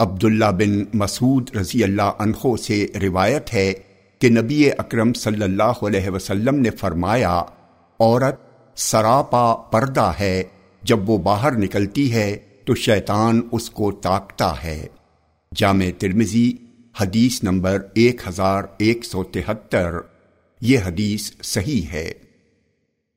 عبداللہ بن مسعود رضی اللہ عنہ سے روایت ہے کہ نبی اکرم صلی اللہ علیہ وسلم نے فرمایا، عورت سراپا پردہ ہے، جب وہ باہر نکلتی ہے تو شیطان اس کو تاکتا ہے۔ جامع ترمزی حدیث نمبر ایک ہزار ایک سو تہتر۔ یہ حدیث صحیح ہے۔